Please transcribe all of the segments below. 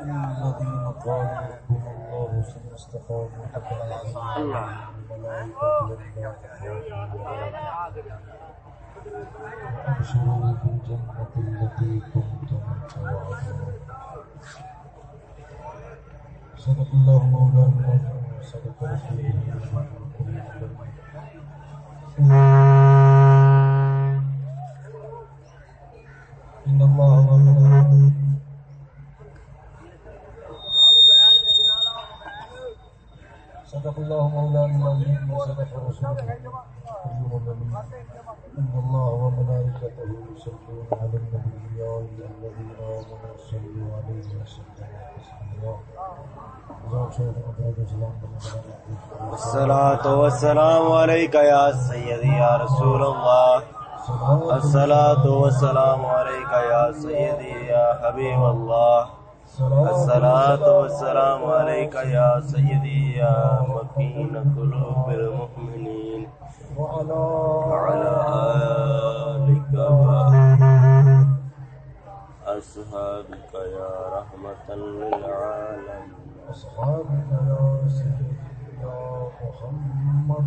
الذين قالوا ربنا الله ثم استقاموا تتنزل عليهم وابشروا بالجنة التي كنتم توعدون صدق الله مولانا العظيم رسوله إن الله وملائكته صدق الله مولانا العظيم وصدق رسوله. الكريم الأمين إن الله وملائكته يصلون على النبي يا أيها الذين آمنوا صلوا عليه وسلموا تسليما. الصلاة والسلام عليك يا سيدي يا رسول الله. الصلاة والسلام عليك يا سيدي يا حبيب الله. الصلاة والسلام عليك يا سيدي يا مكين قلوب المؤمنين. وعلى وعلى آلك وأصحابك يا رحمة للعالمين. أصحابنا يا سيدي يا محمد.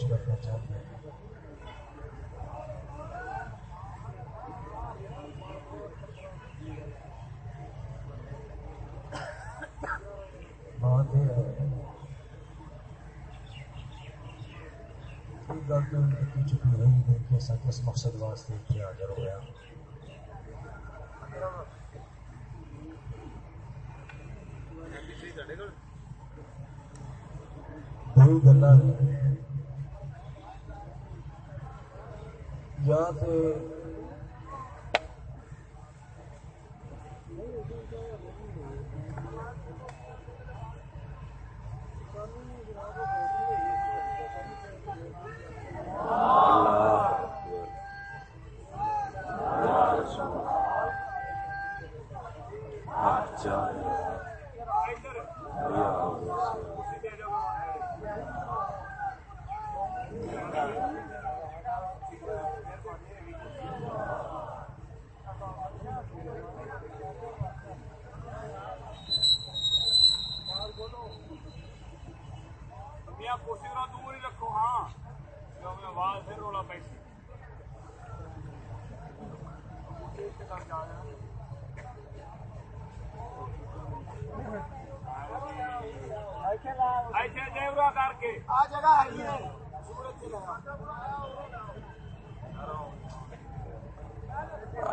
پیش کرنا چاہتے ہیں۔ بات یہ ہے کوئی گل تو اتنی رہی نہیں کہ ایسا کس مقصد واسطے کیا حاضر ہوا۔ دو گلا یا تے اللہ أكبر. يا رسول الله. حق جانا. يا رسول میاں کوشش کرو دور ہی رکھو ہاں کیونکہ آواز پھر رولا پیسی ایسے جیورا کر کے آ جگہ ہے یہ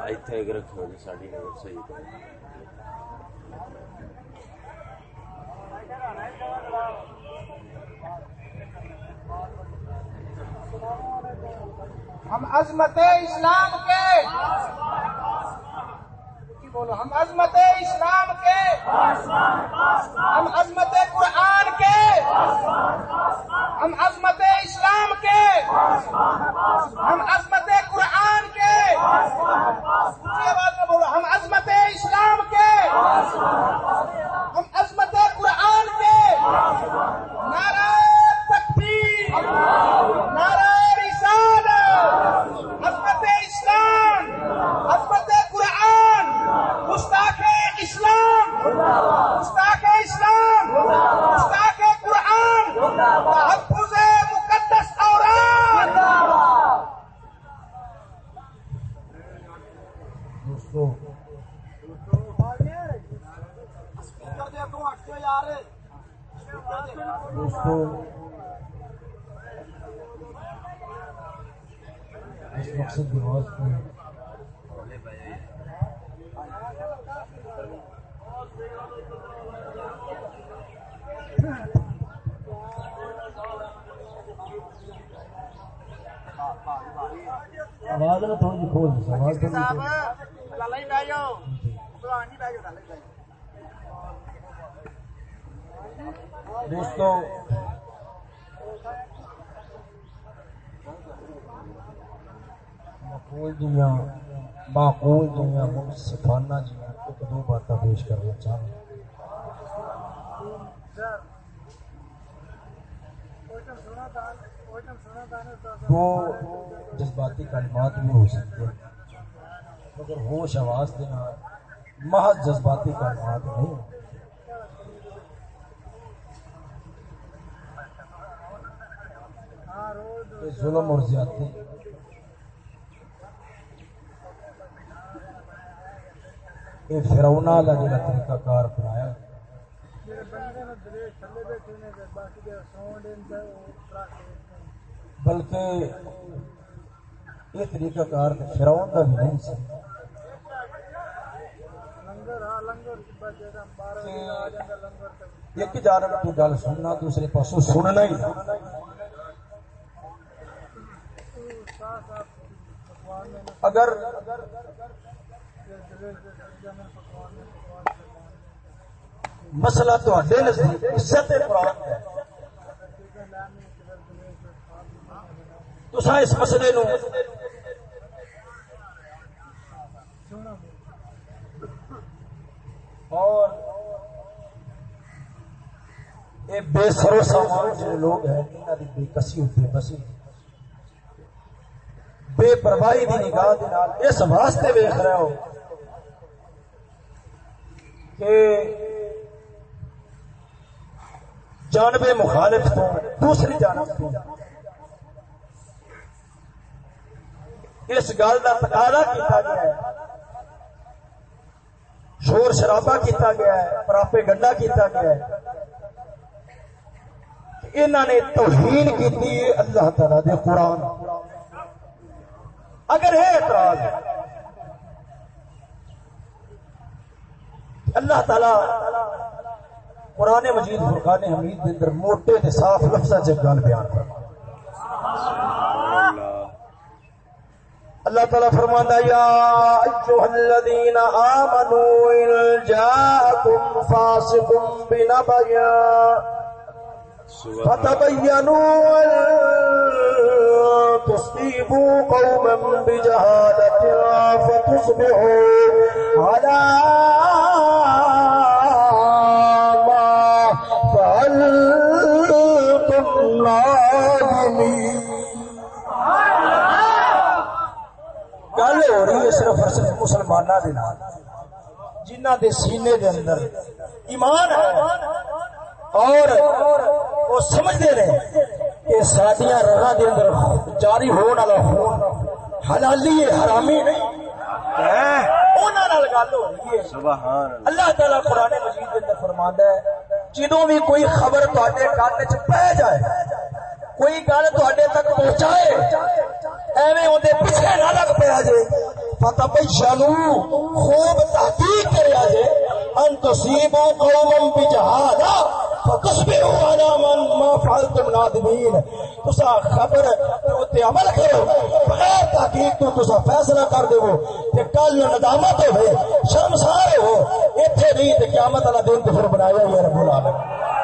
ਇੱਥੇ ਇੱਕ ਰੱਖੋ ਜੀ ਸਾਡੀ ਨਜ਼ਰ ਸਹੀ ਕਰੋ ہم عظمت اسلام کے کی بولو، ہم عظمت اسلام کے، ہم عظمت قرآن کے، ہم عظمت اسلام کے، ہم عظمت قرآن کے۔ آواز میں بولو، ہم عظمت اسلام کے۔ دوستو مقبول جیاں معقول منصفانہ ایک دو باتیں پیش کرنا چاہوں دو جذباتی کلمات بھی ہو سکتے ہیں، مگر ہوش آواز دینا محض جذباتی کلمات نہیں ظلم اور زیادتی۔ یہ فرونا والا جڑا طریقہ کار اپنایا بلکہ یہ طریقہ کار تے فرعون کا بھی نہیں سی۔ ایک جانب تو گل سننا، دوسرے پاسوں سننا ہی۔ اگر مسئلہ تو نزدیک عزت قرآن ہے۔ تو اس مسئلے نو اور یہ بے سرو سامان جو لوگ ہیں، انہاں دی بے کسی بے بسی بے پرواہی دی نگاہ دے نال اس واسطے ویکھ رہے ہو کہ جانب مخالف تو دوسری جانب تو۔ اس گل کا تقاضا کیتا گیا ہے۔ شور شرابہ کیتا گیا ہے، پراپے گنڈا کیتا گیا ہے۔ انہوں نے توہین کی اللہ تعالی دے قرآن۔ اگر ہے اعتراض، اللہ تعالی قرآن مجید فرقان حمید کے اندر موٹے تے صاف لفظ گل بیان کر اللہ تعالیٰ فرماتا یا ایوہ الذین آمنوا ان جاءکم فاسق بنبیا فتبینوا ان تصیبوا قوما بجہالت فتصبحوا على ہو رہی ہے صرف اور صرف مسلمانوں کے نال جنہ دے سینے دے اندر ایمان ہے اور وہ سمجھتے رہے کہ ساتیاں رگا دے اندر جاری ہونے والا خون حلالی ہے حرامی نہیں انہاں نال گل ہو رہی ہے سبحان اللہ تعالیٰ قرآن مجید اندر فرماندا ہے جدوں بھی کوئی خبر تواڈے کان وچ پہ جائے کوئی گل تواڈے تک پہنچائے ایویں پیچھے نہ لگ پیا جے۔ خوب تحقیق کریا جے۔ ان بجہالا على من ما فعلتم نادمین۔ تسا خبر تے عمل کرو۔ بغیر تحقیق تو تسا فیصلہ کر دیو۔ تے کل ندامت ہوے شرمسار ہو۔ ایتھے نہیں تے قیامت والا دن تے پھر بنایا ہوا رب العالمین۔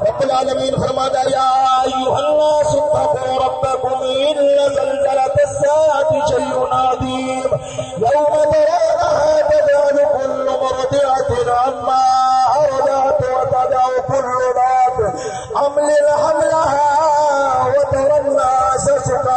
رب العالمین فرماتا یا ایوہ الناس اتقوا ربکم ان زلزلة الساعة شيء عظيم يوم ترونها تذهل كل مرضعة عما أرضعت وتضع كل ذات حمل حملها وترى الناس سكارى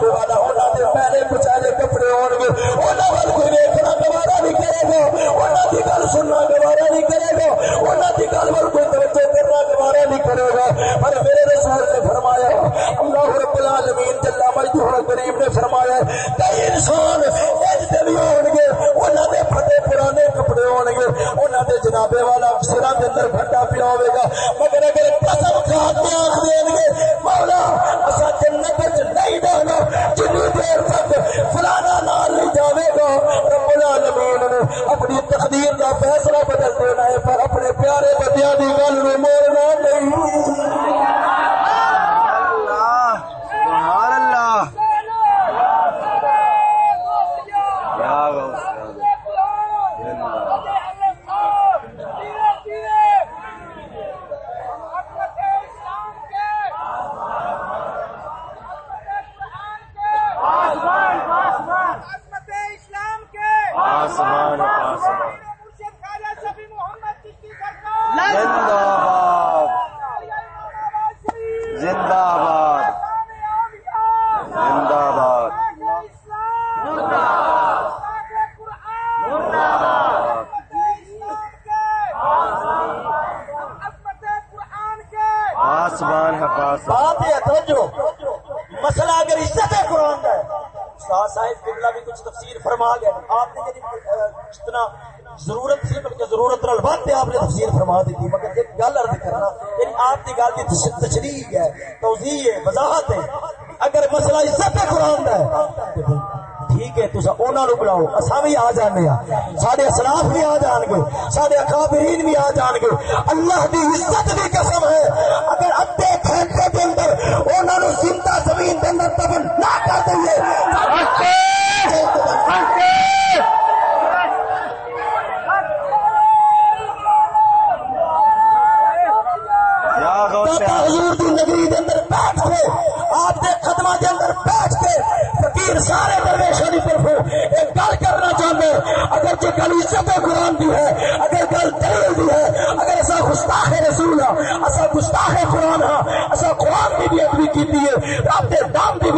جناب والا انہاں دے پہلے پچھالے کپڑے ہون گے۔ انہاں ول کوئی ویکھنا گوارا نہیں کرے گا۔ انہاں دی گل سننا گوارا نہیں کرے گا۔ انہاں دی گل ول کوئی توجہ کرنا گوارا نہیں کرے گا۔ پر میرے رسول نے فرمایا، اللہ رب العالمین جل مجدہ کریم نے فرمایا کئی انسان اج دے بھی ہون گے انہاں دے پھٹے پرانے کپڑے ہون گے۔ انہاں دے جنابے والا سراں دے اندر پھٹا پیا ہوے گا۔ مگر اگر قسم کھا کے آکھ دین گے، مولا آئے گا رب العالمین نے اپنی تقدیر کا فیصلہ بدل دینا ہے، پر اپنے پیارے بندیاں کی گل نو موڑ نہیں سبحان اللہ یا غوث اسلام کے آسمان آسمان مرشد خواجہ شفیع محمد چشتی سرکار زندہ باد زندہ باد زندہ باد آسمان ہے پاس بات ہے توجہ مسئلہ اگر عزت ہے قرآن کا ہے استاد صاحب قبلہ بھی کچھ تفسیر فرما گئے آپ نے یعنی جتنا ضرورت تھی بلکہ ضرورت نال بات آپ نے تفسیر فرما دی تھی مگر ایک گل عرض کرنا یعنی آپ کی تشریح ہے، توضیح ہے، وضاحت ہے۔ اگر مسئلہ اس ہے قرآن کا ہے، تو ٹھیک ہے تسا انہاں نو بلاؤ۔ اساں بھی آ جانے ہاں۔ ساڈے اسلاف بھی آ جان گے ساڈے اکابرین بھی آ جان گے اللہ دی عزت دی قسم ہے۔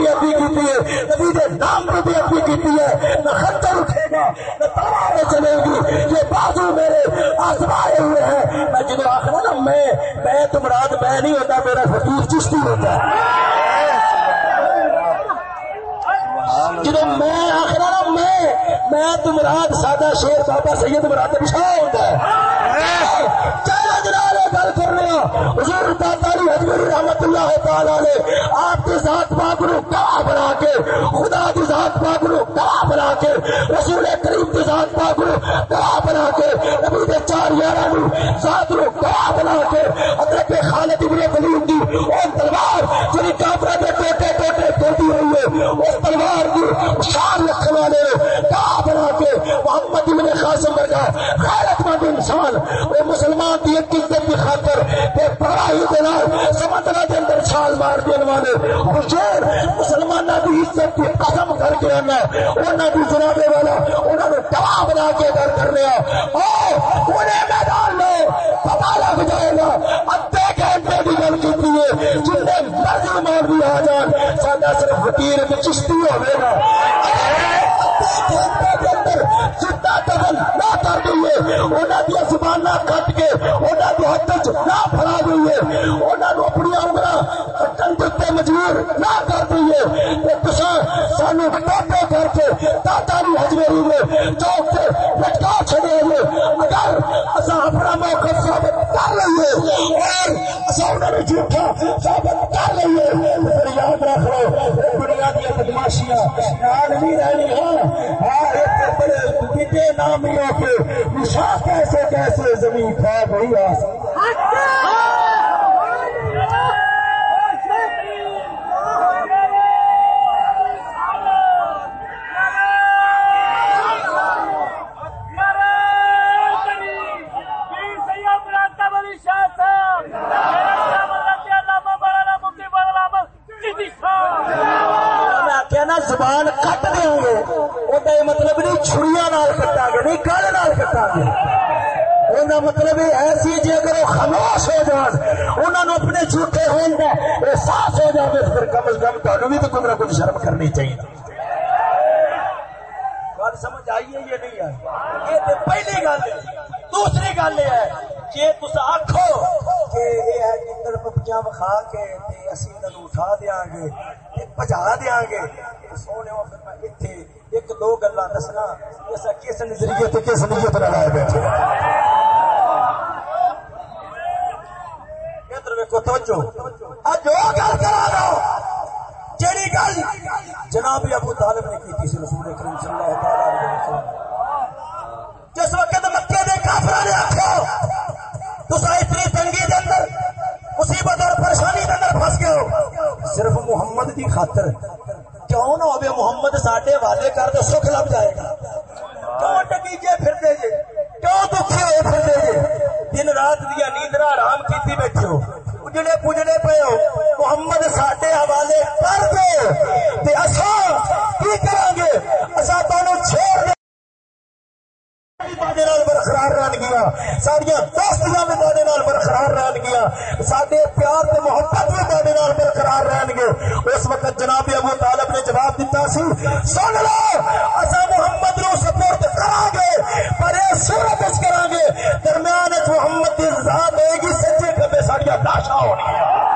نام کی بھی ادبی کیتی ہے، نبی دے نام کی بھی ادبی کیتی ہے، نہ خنجر اٹھے گا، نہ تلوار چلے گی، یہ بازو میرے آزمائے ہوئے ہیں۔ میں جدو آخر نا میں میں تو مراد میں نہیں ہوتا، میرا فقیر چشتی ہوتا ہے۔ جدو میں آخر نا میں میں تو مراد سادہ شیر بابا سید مراد شاہ ہوتا ہے۔ چلو جلال گل کرنے حضور داتا علی حجمری رحمت اللہ تعالی نے آپ کی ذات پاک نو گواہ بنا کے، خدا کی ذات پاک نو گواہ بنا کے، رسول کریم کی ذات پاک نو گواہ بنا کے، نبی دے چار یارہ نو ذات نو گواہ بنا کے، حضرت خالد ابن ولید دی او تلوار جڑی کافرہ دے ٹوٹے ٹوٹے ٹوٹی ہوئی ہے اس تلوار کی شان رکھنے والے گواہ بنا کے محمد ابن قاسم ورگا غیرت مند انسان، وہ مسلمان دی ایک عزت کی خاطر تے پڑھائی دے نال سمندر دے اندر چھال مار دین والے حسین مسلمانوں کی عزت کی قدم کر کے آنا انہوں کی جنابے والا، انہوں نے تباہ بنا کے ادھر کر لیا او انہیں میدان لو پتا لگ جائے گا۔ ادھے گھنٹے کی گل کی ہے۔ جن مرضی مار بھی آ جان سا صرف وکیل چشتی ہوئے گا۔ چٹا نہ کر کٹ کے انہوں نہ پھڑا اپنی کٹن مجبور نہ کر دئیے تصا سانو کر کے چوک سے لٹکا چھڑے ہوئے اگر اصا اپنا موقف ثابت کر لئیے اور اصا انہوں نے جھوٹا ثابت کر لئیے پھر یاد رکھ لو دنیا بدماشیاں نال نہیں رہنی ہاں بڑے نامیوں کے نشا کیسے کیسے زمین کھا گئی آ سکتی زبان کٹ دیا گے وہ مطلب نہیں، چھڑیاں نال کٹا گے نہیں گل نال کٹا گے انہوں مطلب یہ ایسی جی اگر وہ خاموش ہو جان انہوں نے اپنے جھوٹے ہون کا احساس ہو جائے پھر کم از کم تمہیں بھی تو کچھ نہ کچھ شرم کرنی چاہیے گل سمجھ آئی ہے یہ نہیں آئی؟ یہ تو پہلی گل ہے۔ دوسری گل یہ ہے کہ تس آخو کہ یہ ہے کہ پپیاں وکھا کے تے اسی انہوں اٹھا دیا گے تے بجا دیا گے۔ سونے پھر میں اتنے ایک دو گلا دسنا، ایسا کس نظریے تے کس نیت نہ لائے بیٹھے؟ ادھر ویکو توجہ۔ اج وہ گل کرا دو جیڑی گل جناب ابو طالب نے کی تھی رسول کریم صلی اللہ تعالی علیہ وسلم۔ جس وقت مکے دے کافر نے آخو تصا اتنی تنگی دے اندر، مصیبت اور پریشانی دے اندر پھنس گئے ہو۔ صرف محمد کی خاطر کیوں نہ ہوئے محمد ساڈے والے کر تو سکھ لگ جائے گا؟ کیوں ٹکیجے پھرتے جے؟ کیوں دکھے ہوئے پھرتے جے؟ دن رات دیا نیندرا آرام کیتی بیٹھے ہو۔ اجڑے پجڑے پے ہو۔ محمد ساڈے حوالے کر دو تے جواب سن لو اسا محمد نو سپورٹ کران گے پر یہ صورت اس کران گے درمیان وچ محمد دی ذات ہوئے گی سچے کبے ساریا لاشاں ہونی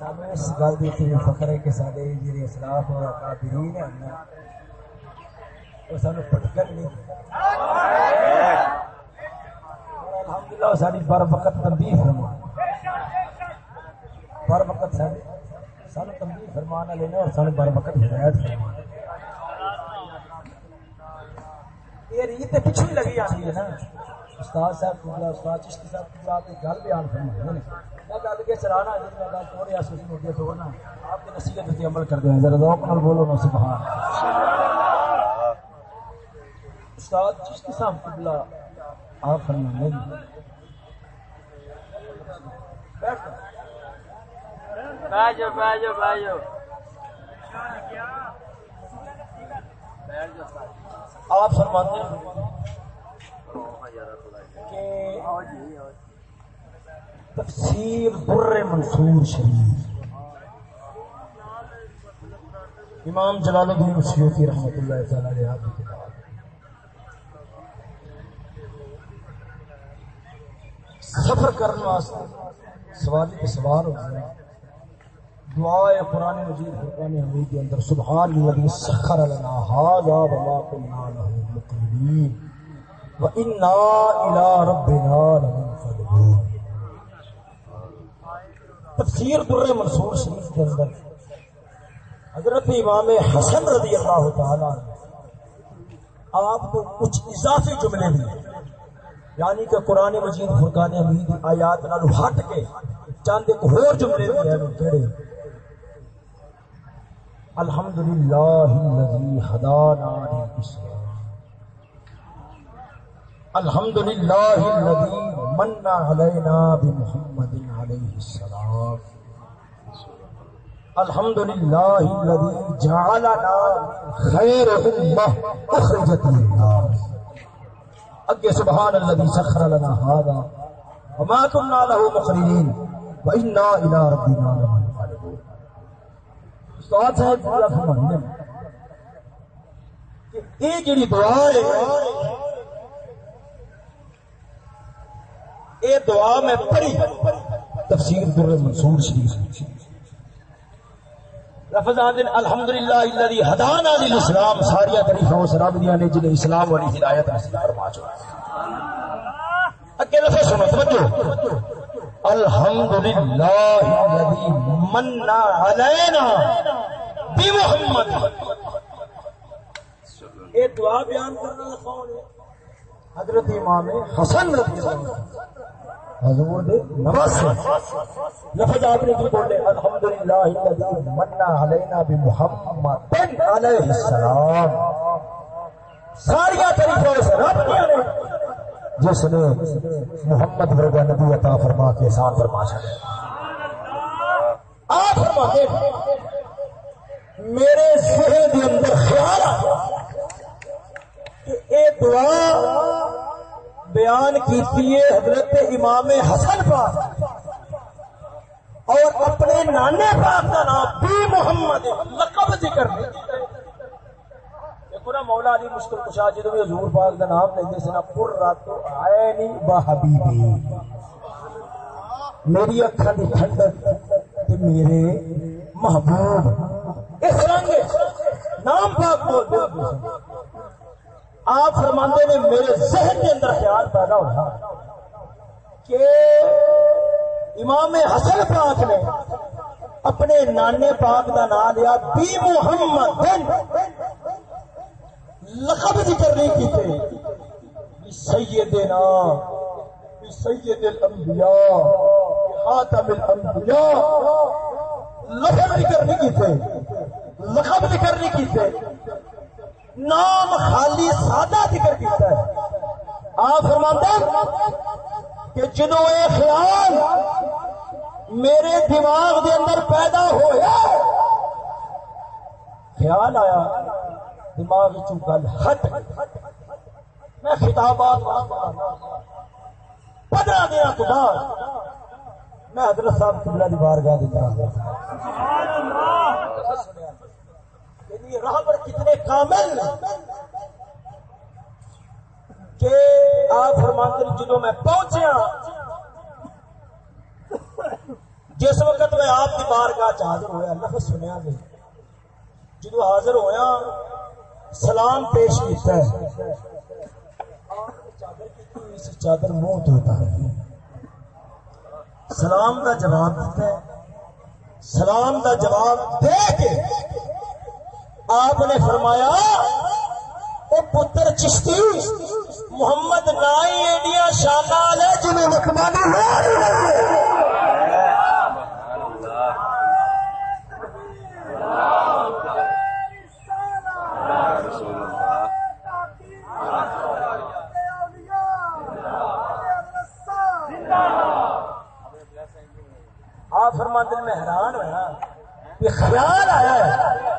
سامنے اس گل دی تے فخر ہے کہ سارے جڑے اسلاف اور اکابرین ہیں نا وہ سانو پٹکن نہیں الحمدللہ ساری بر وقت تنبیہ فرما بر وقت سارے سانو تنبیہ فرمان والے نے اور سانو بر وقت ہدایت فرما یہ ریت تے پیچھے لگی آتی ہے نا۔ استاد صاحب کو استاد چشتی صاحب کو آپ کی گل بیان فرما میں گل کے چلانا جس میں گل توڑ یا سوچ مجھے توڑنا آپ کی نصیحت پہ عمل کر دیں۔ ذرا ذوق نال بولو نا سبحان استاد چشتی صاحب کو بلا آپ فرما لیں بیجو بیجو بیجو آپ فرماتے ہیں کہ تفسیر در منصور شریف۔ امام جلال الدین سیوطی رحمۃ اللہ تعالی علیہ کی کتاب۔ سفر کرنے واسطے سواری پہ سوار ہو گیا دعائے قرآن مجید فرقان حمید کے اندر سبحان الذی سخر لنا هذا وما كنا له مقرنين وانا الى ربنا لمنقلبون تفسیر در منصور شریف کے اندر حضرت امام حسن رضی اللہ تعالی آپ کو کچھ اضافی جملے بھی یعنی کہ قرآن مجید فرقان حمید دی آیات نال ہٹ کے چند ایک اور جملے بھی ہیں۔ کہڑے الحمدللہ الذی ہدانا للاسلام۔ الحمدللہ الذی من علینا بمحمد علیہ السلام. الحمدللہ الذی جعلنا خیر امہ اخرجت للناس. اگے سبحان الذي سخر لنا هذا وما كنا له مقرنين وانا الى ربنا لمنقلبون. استاد صاحب پورا فرمانے کہ یہ جڑی دعا ہے یہ دعا میں پڑھی۔ تفسیر در منصور شریف۔ لفظ آدن الحمدللہ الذي ہدانا للاسلام ساریا تعریفاں اس رب دیاں نے جنہیں اسلام والی ہدایت نصیب فرما چکا اگے لفظ سنو توجہ۔ الحمدللہ الذي من علينا بمحمد۔ یہ دعا بیان کرنے والا کون ہے۔ حضرت امام حسن رضی اللہ عنہ۔ حضور دے نواز لفظ آپ نے کی بولے، الحمدللہ الذی من علینا بمحمد علیہ السلام۔ ساریا طریقوں سے رب نے جس نے محمد ورگا نبی عطا فرما کے احسان فرما چھڑے۔ آپ فرماتے ہیں، میرے ذہن کے اندر خیال کہ اے دعا بیان کیتی ہے حضرت امام حسن پاک اور اپنے نانے پاک کا نام بھی محمد لقب ذکر نہیں دیکھو مولا علی مشکل کشا جی جدو بھی حضور پاک کا نام لیندے سے نا پر رات آئے نہیں با حبیبی۔ میری اکھاں دی ٹھنڈک تے میرے محبوب۔ اس رنگ نام پاک بول دو آپ فرماندے نے میرے ذہن کے اندر خیال پیدا ہوا کہ امام حسن پاک نے اپنے نانے پاک کا نام لیا بی محمد لقب ذکر نہیں کیتے۔ سیدنا سید الانبیاء خاتم الانبیاء۔ لقب ذکر نہیں کیتے۔ لقب ذکر نہیں کیتے۔ نام خالی سادہ ذکر کیتا ہے۔ آپ فرماتے کہ جدو یہ خیال میرے دماغ دے اندر پیدا ہویا، خیال آیا، دماغ چ گل ہٹ۔ میں خطابات پندرہ دن تو بعد میں حضرت صاحب قبلہ دی بارگاہ دی طرف یعنی راہبر کتنے کامل کہ آپ فرماتے جدو میں پہنچیا ہاں، جس وقت میں آپ کی بارگاہ چ حاضر ہویا، لفظ سنیا نہیں جدو حاضر ہویا، سلام پیش کیتا ہے۔ اس چادر منہ دھوتا ہے۔ سلام کا جواب دیتا ہے۔ سلام کا جواب دے کے آپ نے فرمایا، او پتر چشتی، محمد نائی ایڈیا شانا لے جنہیں مکمانا رسول آپ فرماتے میں حیران ہوا کہ خیال آیا ہے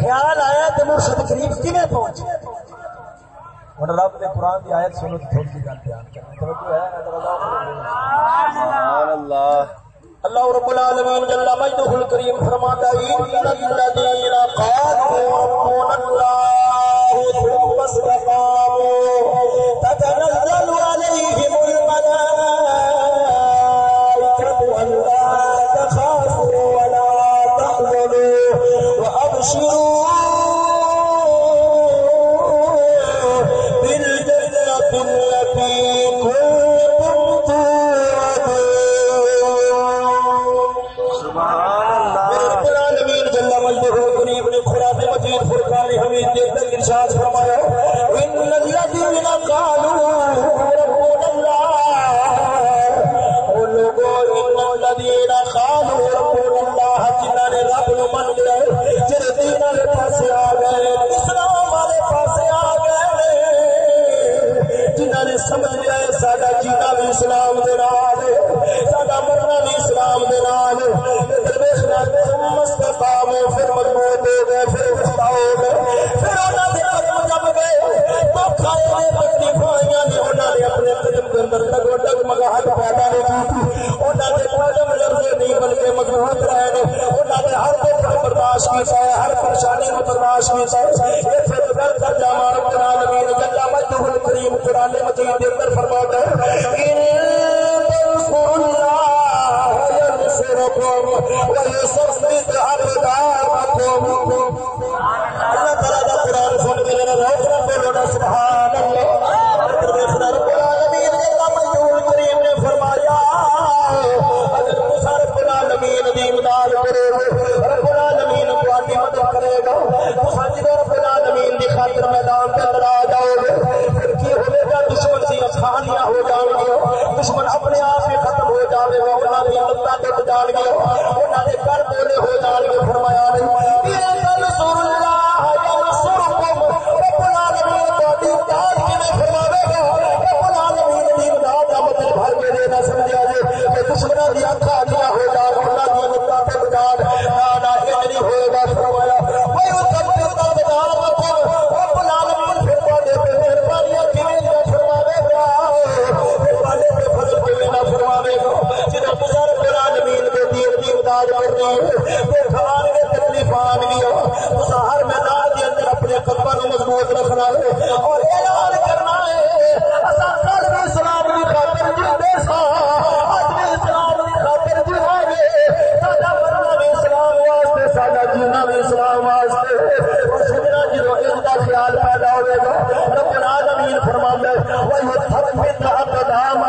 خیال آیا تو مرشد کریم کنے پہنچے؟ اور رب نے قرآن کی آیت سنو تو تھوڑی سی گل بیان اگر اللہ رب العالمین جل مجدہ الکریم فرماتا ہے ان الذین قالوا ربنا اللہ ثم استقاموا تتنزل عليهم الملائكة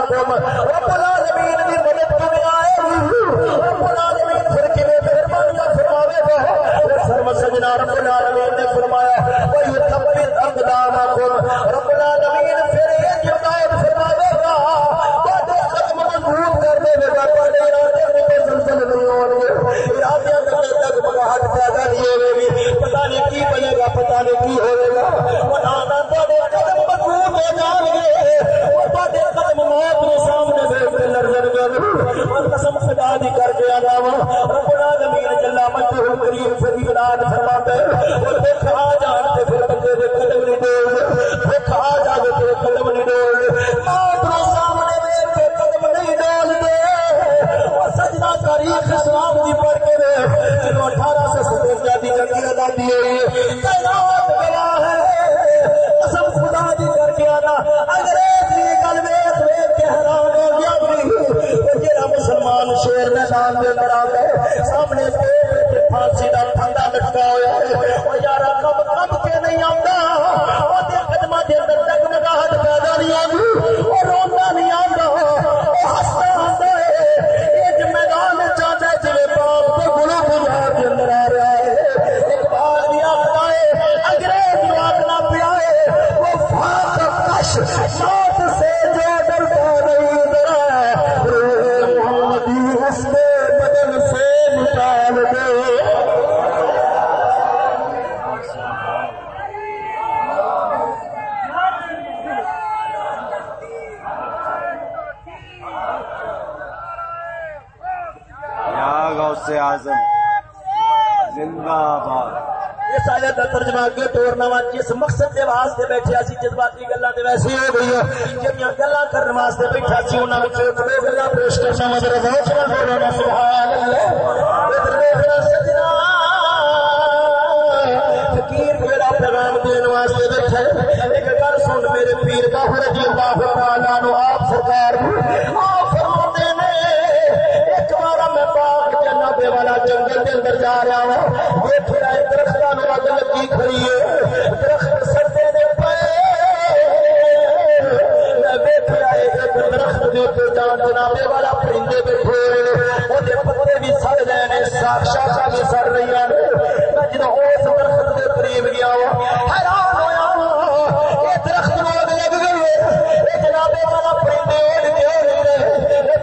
کو کیا جاوا رب پڑھ کے اپنے پیر پھانسی کا اعظم، زندہ باد۔ یہ سارے کا ترجمہ کے طور وا جس مقصد دے واسطے بیٹھے، اسی جذباتی گلاں دے ویسے ہو گئی جڑیاں گلاں کرن واسطے بیٹھا سی، انہاں وچ ایک دو گلاں پیش کرنا وا ذرا غور سبحان اللہ۔ ادھر دیکھنا سجنا۔ فقیر جڑا پیغام دین واسطے بیٹھا ہے۔ ایک گل سن میرے پیر باہر جی اللہ تعالی نو آپ سرکار۔ آپ ایک بار میں پاک جناب والا جنگل کے اندر جا رہا ہوں۔ ویٹیا ہے درخت میرا دل کی کھڑی ہے۔ درخت سٹے دے میں درخت دے والا پرندے بیٹھے وہ دے پتے بھی سڑ گئے نے ساکشا بھی رہی ہیں۔ میں جدوں اس درخت دے قریب گیا حیران ہویا لگ والا پرندے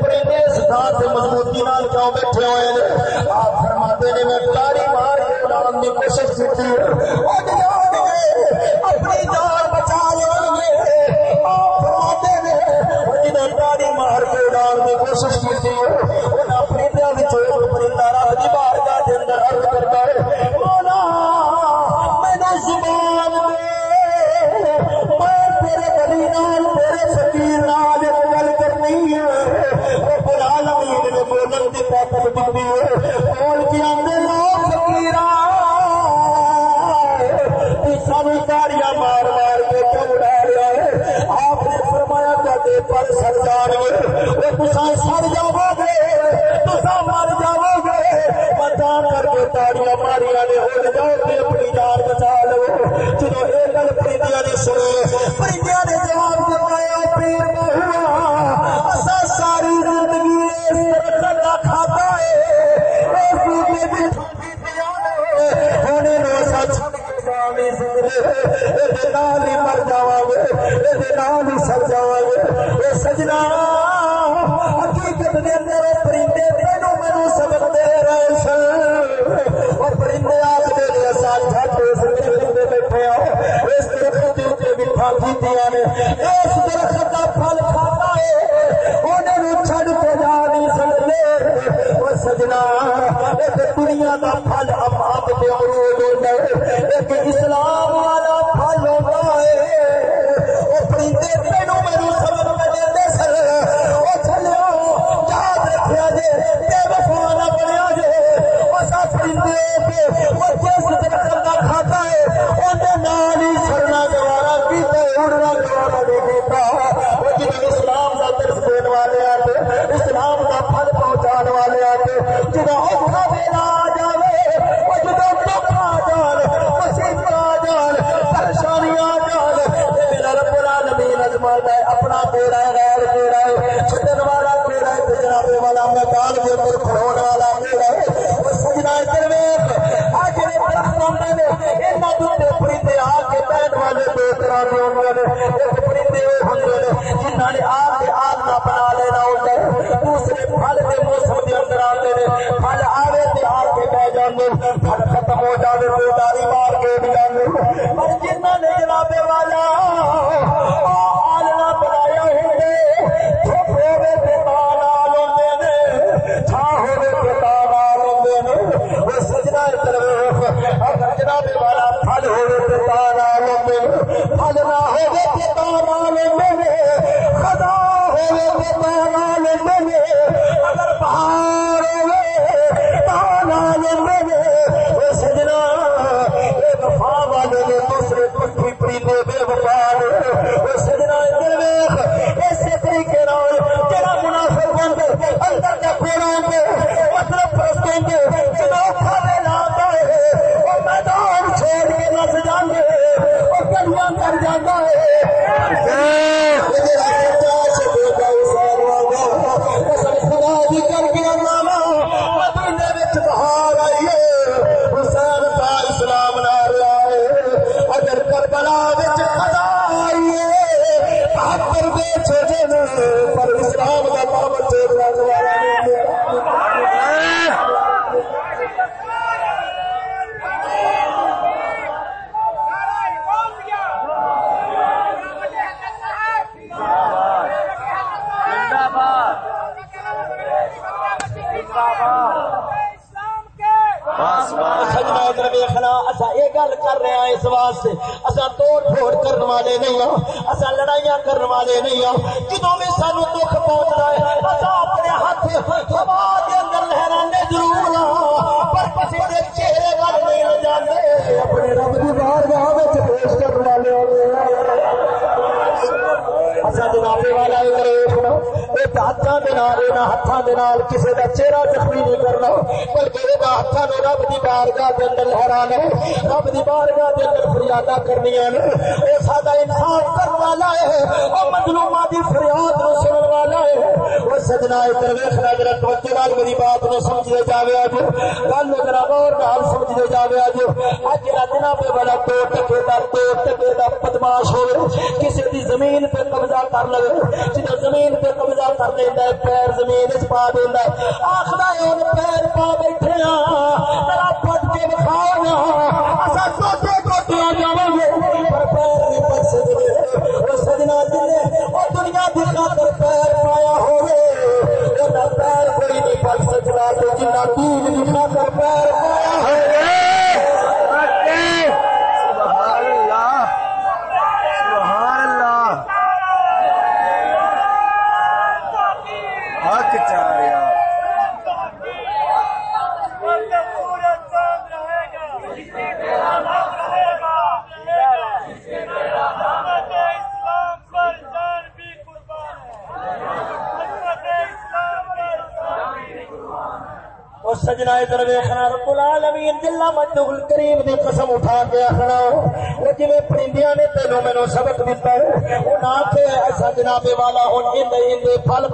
پرندے ذات مضبوطی نال کیوں بیٹھے ہوئے ہیں آپ فرماتے ہیں میں تاری مار کے اڑان کی جی، جی۔ کوشش کی تھی اپنی جان بچا لیاں آپ فرماتے ہیں جنہیں تاری مار کے اڑان کی کوشش کی تھی۔ تسا سڑ جاؤ گے تسا مر جاؤ گے بتا کر کے تاڑیاں ماریاں نے اڑ جاؤ گے اپنی جان بچا لو۔ جدو یہ گل پرندیاں نے سنی پرندیاں نے جواب دیتا ہے پیر ساری زندگی اس درخت کا کھاتا ہے۔ اس بھی کھاتی ہونے نو سچ مر گے۔ سر گے۔ سجنا پرندے سبق دے رہے سن پرندے دے اس درخت بیٹھے اس درخت دے مٹھا کیتیاں نے۔ اس درخت دا پھل ہے۔ نو چھڈ کے جا نہیں سکتے۔ او سجنا، ایک دنیا دا پھل اب امرود ہوندا ہے۔ ایک اسلام والا پھل ہوندا ہے۔ او پرندے تینو ختم ہو جاندے تے داری مار کے اڑ جاندے پر جنہاں نے جناب والا آل نہ بنایا ہوندے نال ہوندے نے نال ہوندے نے۔ اگر جناب والا نال ہوندے نے۔ نہ نال ہوندے نے، خدا نال ہوندے نے۔ اگر بہار پٹھی بے وفا نے سجنا اسی طریقے نال جڑا منافق اندر دا کوڑا ہوندے مطلب کھاوے لاتا ہے او میدان چھوڑ کے نس جاندے او کر جاندا ہے۔ اس واسطے اصا توڑ پھوڑ کرنے والے نہیں ہوں اصا لڑائیاں کرنے والے نہیں ہوں جدوں بھی سانو دکھ پہنچتا ہے اصا اپنے ہاتھ ہوا کے اندر لہرانے ضرور ہاں۔ ایک ہاتھوں کے نال یہاں ہاتھوں کے نال کسی کا چہرہ زخمی نہیں کرنا بلکہ یہ ہاتھوں نے رب کی بارگاہ کے اندر لہرانا رب کی بارگاہ کے اندر فریادہ کرنی وہ سارا انصاف کرنے والا ہے وہ مظلومہ کی فریاد نو سننے والا ہے وہ سجنا ادھر ویخنا جرا توجہ نال میری بات نو سمجھے جاوے اج گل ذرا غور نال سمجھے جاوے اج اج جڑا جناب والا دو ٹکے دا دو ٹکے دا بدماش ہوے کسی دی زمین پہ قبضہ کر لے جدو زمین پہ قبضہ کر لے پیر زمین چ پا دینا آخر ہوں پیر پا بیٹھے ہاں۔ تیرا پٹ کے بکھاؤ اصا ٹوٹے گے پر پیر نہیں پڑ سکتے سجنا دنیا کی خاطر پیر پایا ہوئے پیر کوئی نہیں پڑ سکتا تو جنہ دین کی خاطر پیر پایا ہوئے سبحان اللہ سبحان اللہ حق چاہ رہا پورا چاند رہے گا رہے گا حکومت اسلام پر جان بھی قربان ہے حکومت اسلام پر جان بھی اور ادھر رب العالمین جلا مجدہ کریم دی قسم اٹھا کے آخنا۔ پرندیاں نے سبق ہے کہ ایسا جناب والا پھل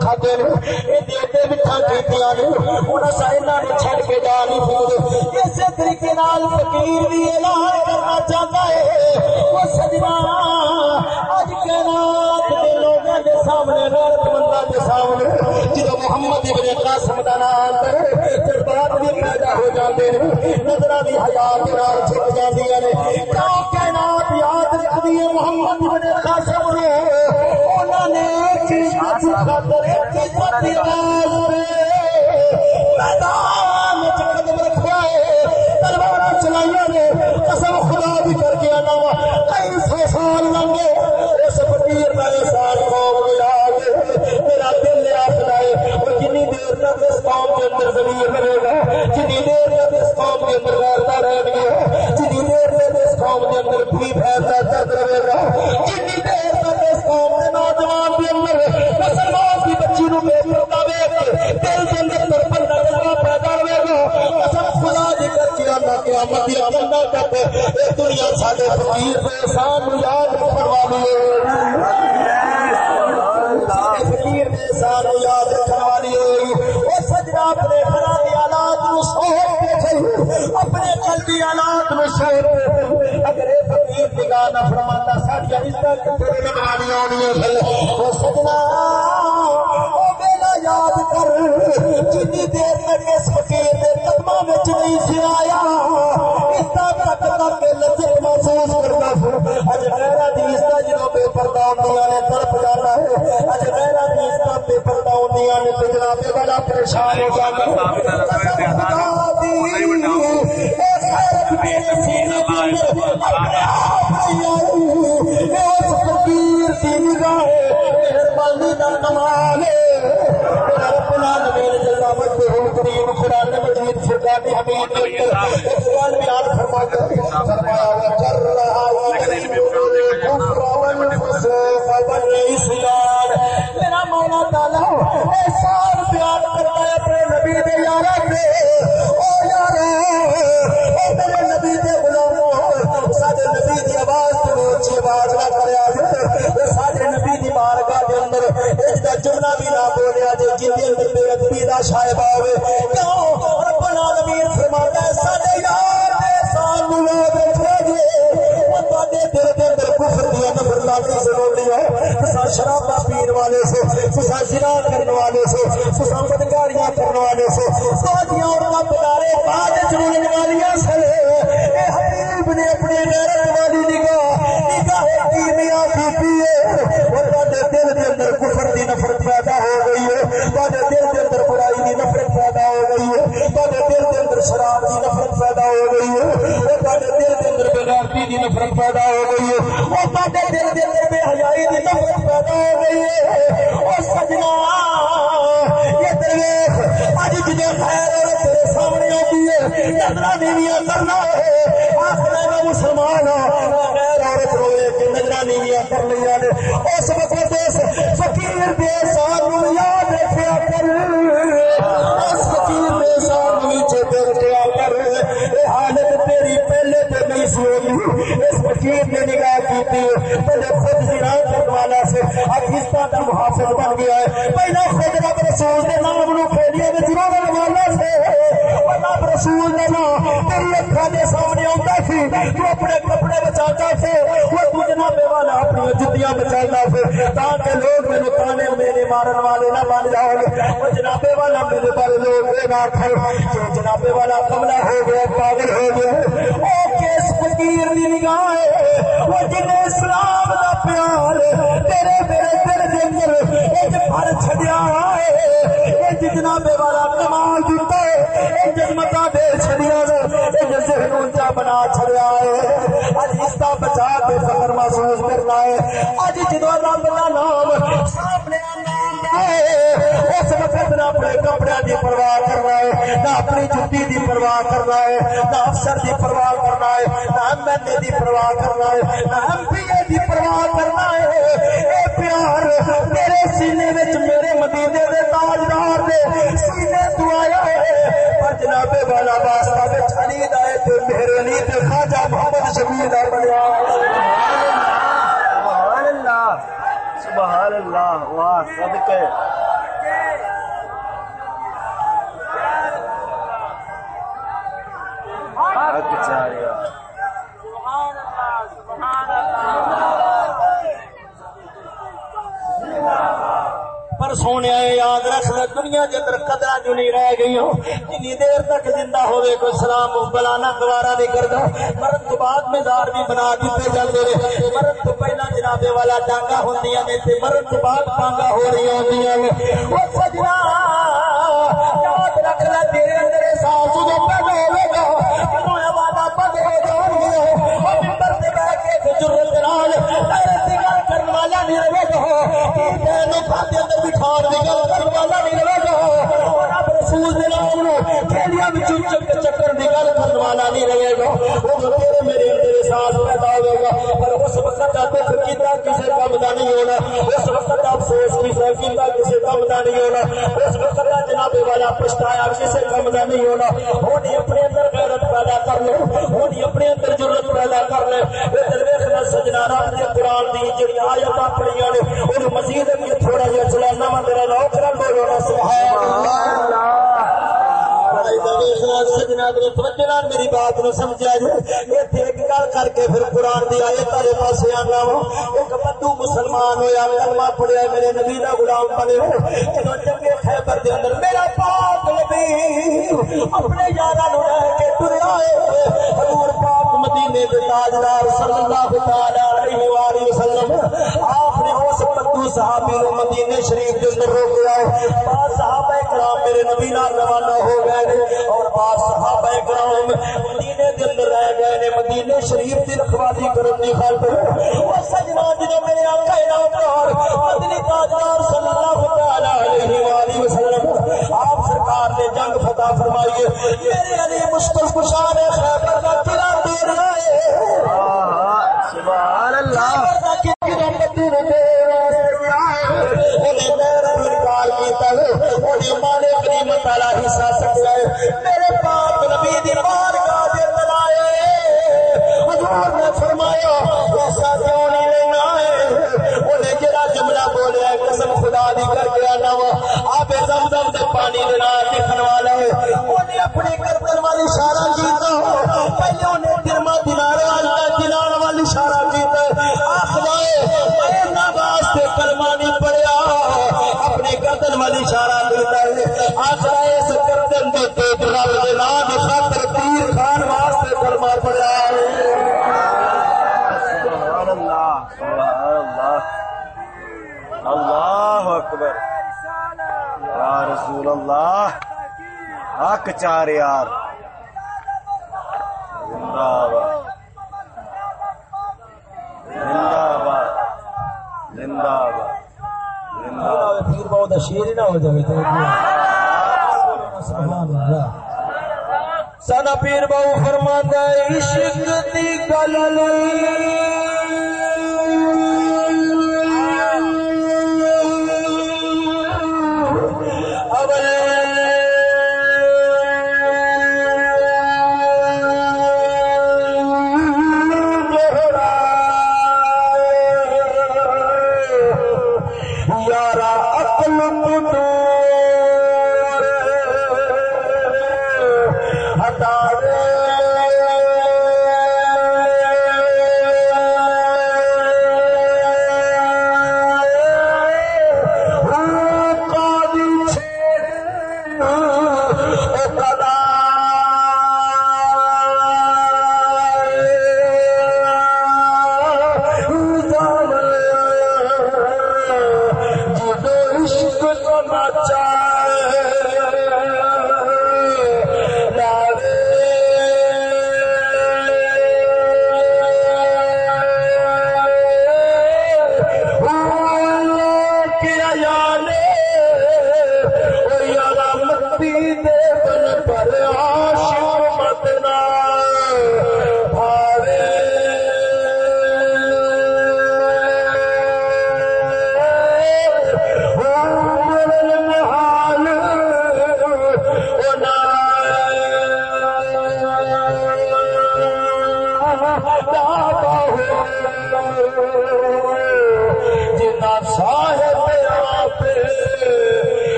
نے مٹھا کیتیاں نے۔ انہاں نے چھڑ کے جا نہیں اسی طریقے نال فقیر بھی اعلان کرنا چاہتا ہے۔ سجنا اج کائنات دے لوگاں دے سامنے غیرت منداں دے سامنے جدو محمد ابن قاسم دا نام کرے جذبات بھی پیدا ہو جاندے نے نظراں دی حیا دے نال چھپ جاندیاں نے۔ کیوں کائنات یاد رکھدی ہے محمد ابن قاسم نو انہاں نے چیز کی خاطر، ایک چیز کی آواز پہ تک اس قوم کے اندر زمین رہے گا۔ جنی دیر تک اس قوم کے اندر رہتا رہے گا جنی دیر تک اس قوم کے اندر بھی پھیلتا درد رہے گا۔ جنی دیر تک اس قوم کے نوجوان کے اندر مسلمان کی بچی نو بے پردہ ویک دل کے اندر تڑپن کا جذبہ پیدا ہوئے گا۔ قسم خدا دی کر کے اللہ قیامت دی تک اے دنیا ساڈے فقیر دے احسان یاد رکھن والی ہے۔ فقیر دے احسان یاد رکھن اپنے دل دی حالات نو سوچ اگر اے فقیر نگاہ نہ فرماتا ساری عزت تیرے نمانی ہونی ہے او سجنا او بیلا یاد کر۔ جتنی دیر تک اس فقیر دے قدماں وچ نہیں سی آیا اس دا تک تک لذت محسوس کردا اج غیرہ دی عزت جنوں بے پردہ ہوندیاں نے تڑپ جانا ہے اج غیرہ دی عزت بے پردہ ہوندیاں نے تے جناب بڑا پریشان ہو جانا ہے قسم خدا دی اے غیرت میرے سینے دے اندر اپنے آپ نہیں آئی اے اس فقیر دی نگاہ مہربانی دا کمال ہے نبی دی آواز تو جی آواز نہ کریا نبی دی دے اندر اج دا جملہ بھی نہ بولیا جے جن دے اندر بے ادبی دا شائبہ ہوے کیوں؟ رب العالمین فرماتا ہے، ساڈے یار دے احسان نو یاد رکھو جے او تواڈے دل دے اندر کفر دی نفرتاں دی ضروری ہے۔ تساں شراباں پین والے سو، تساں زنا کرن والے سو، تساں بدکاریاں کرن والے سو۔ تواڈیاں عورتاں بدارے بعد چڑھن نفرت پیدا ہو گئی ہے۔ وہ سارے دل کے اندر بے حیائی کی نفرت پیدا ہو گئی ہے۔ وہ سجنا، یہ درویش اج جدے خیر اور تیرے سامنے آتی ہے۔ نظرہ نیویاں کرنا ہے۔ آخر میں مسلمان ہوں غیر عورت روئے کہ نظرہ نیویاں کر لیا نے۔ اس وقت نگاہ کی تھی پہلے خود زنا کرنے والا سے پاکستان کا محافظ بن گیا ہے۔ پہلا خود رب رسول دے نام نو پھیلیے وچ روغن والا سے۔ رب رسول دا نام تیری اکھاں دے سامنے آوندا سی، تو اپنے کپڑے بچاتا سی، وہ تو جناب والا اپنی جتیاں بچاتا سی۔ تاکہ لوگ میرے تانے میرے مارن والے نہ بن جاؤ گے وہ جناب والا میرے پر لوگ نہ کھڑ کہ جناب والا کملا ہو گیا، پاگل ہو گیا۔ فقیر دی نگاہ ہے۔ وہ جن اسلام دا پیار تیرے میرے دل دے اندر اج بھر چھڈیا ہے۔ اج جناب والا کمال دیتا ہے اج عظمتاں دے چھڈیا ہے۔ اج ذہن اونچا بنا چھڈیا ہے۔ اج حصہ بچا کے فخر محسوس کرنا ہے۔ اج جدو رب دا نام سامنے آنا ہے। اس وقت نہ اپنے کپڑے دی پرواہ کرنا ہے نہ اپنی جتی دی پرواہ کرنا ہے نہ افسر دی پرواہ کرنا ہے نہ ایم ایل اے دی پرواہ کرنا ہے نہ ایم پی اے دی پرواہ کرنا ہے اے پیار، میرے سینے وچ، میرے مدینے دے تاجدار دے سینے تو آیا ہے۔ پر جناب والا واسطہ وچ علی دا ہے تے میرے علی تے خواجہ محمد شفیع دا بنیا۔ صدقے۔ حق سبحان اللہ۔ پر سونے یاد رکھ لے، دنیا کے اندر قدرہ جو نہیں رہ گئی ہو، جنی دیر تک زندہ ہوئے، کوئی سلام بلانا گوارا نہیں کرتا مرن تو بعد میں دار بھی بنا دیتے جاتے رہے۔ مرن تو پہلا جنابے والا ڈانگا ہوندیاں نے تے مرن تو بعد پانگا ہو رہی ہوندیاں نے۔ وہ سجنا، یاد رکھ لے، تیرے اندر احساس جو پیدا گا۔ جان گے۔ ممبر بیٹھ کے نال غیرت دی کرن والا نہیں رہے گا۔ کہ تینوں کھاتے اندر بٹھان دی گل کرن والا نہیں رہے گا۔ رب رسول دے نام نو کھیلیاں وچ چک چکر دی گل کرن والا نہیں رہے گا وہ تیرے میرے اندر احساس پیدا ہوے گا پر اس وقت دا دکھ کیتا کسے کم دا نہیں ہونا اس وقت دا افسوس کسے کیتا کسے کم دا نہیں ہونا اس وقت دا جناب والا پچھتایا کسے کم دا نہیں ہونا ہونی اپنے اندر غیرت پیدا کر لو ہونی اپنے اندر جرت پیدا کر لے ادھر ویکھنا سجنا رب دے قران دی جڑی آیتاں پڑھیاں نے او مزید اگے تھوڑا جہا چلانا میں میرا لوک نال بولو سبحان اللہ سجنا توجہ نال میری بات نو سمجھا ایک گل کر کے پھر دی پاسے آنا وا۔ ایک بدو مسلمان ہویا کلمہ پڑھیا میرے نبی دا غلام بنے جدوں چنگے خیبر دے اندر، میرا پاک نبی اپنے یاراں نو کے ٹریا حضور پاک مدینے دے تاجدار صلی اللہ تعالی علیہ والہ وسلم، آپ نے اس بدو صحابی نو مدینے شریف دے اندر روکیا بعض صحابہ کرام میرے نبی نال روانہ ہو گئے اور بعض صحابہ کرام مدینے دے اندر رہ گئے نے مدینے شریف دی رکھوالی کرن دی خاطر او سجنا جنوں میرے آقا انعامدار مدنی تاجدار صلی اللہ تعالی علیہ والہ وسلم آپ سرکار نے جنگ فتح فرمائی ہے۔ میرے علی مشکل کشا نے خیبر دا قلعہ توڑنا ہے۔ سبحان اللہ۔ خیبر دا قلعہ بدو نے میرے انکار کیتا ہے۔ انہیں مالے قریمت والا حصہ سکتا ہے میرے پاک نبی دی بارگاہ دے اندر آئے حضور نے فرمایا ایسا کیوں نہیں لینا ہے انہیں جڑا جملہ بولیا ہے قسم خدا دی کر کے آنا وا آب زمزم دے پانی دے نال لکھن والا ہے انہیں اپنی گردن والی اشارہ کیتا ہو پہلے انہیں درما دینار والا دینار والی اشارہ کیتا ہے میں اپنی گردن والی اشارہ کیتا ہے۔ آخلا ہے اس گردن دے تے رب دے نام خاطر تیر خان واسطے کلمہ پڑھیا ہے۔ سبحان اللہ سبحان اللہ اللہ اکبر۔ یا رسول اللہ حق چار یار۔ زندہ باد زندہ باد زندہ باد پیر شیر ہی نہ ہو جائے تو سبحان اللہ سنا پیر بہو فرماتا عشق دی گل یارا عقل تو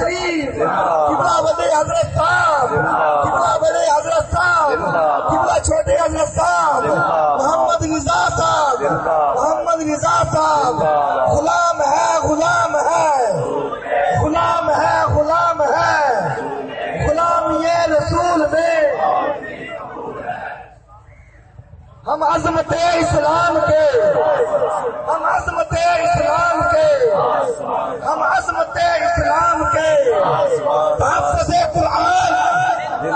شریف. کبلا بڑے حضرت صاحب. کبلا بڑے حضرت صاحب. کبلا چھوٹے حضرت صاحب. محمد رضا صاحب. محمد رضا صاحب. غلام ہے غلام ہے غلام ہے غلام ہے غلام یہ رسول میں ہم عظمت اسلام کے، ہم عظمت اسلام کے، ہم عظمت اسلام کے۔ تحفظ قرآن